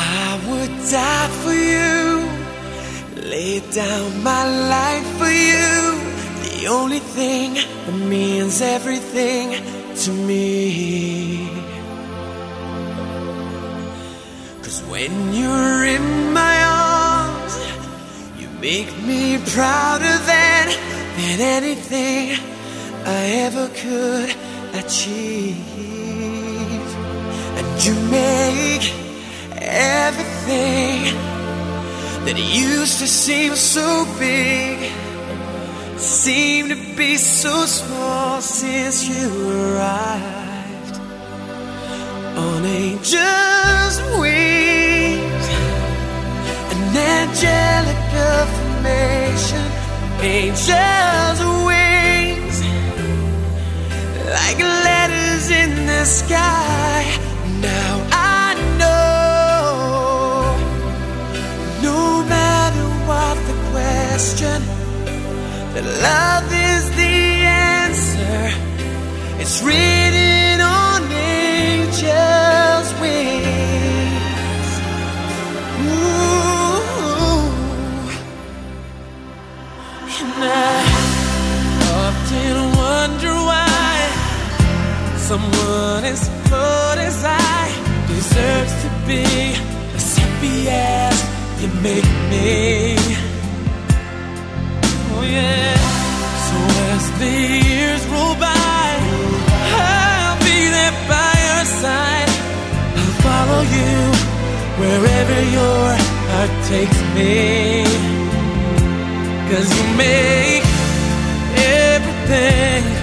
I would die for you, lay down my life for you. The only thing that means everything to me. Cause when you're in my arms, you make me prouder than, than anything I ever could achieve. And you make that used to seem so big seem to be so small since you arrived on angel's wings. An angelic affirmation angel's someone as flawed as I deserves to be as happy as you make me. Oh yeah. So as the years roll by, I'll be there by your side. I'll follow you wherever your heart takes me. Cause you make everything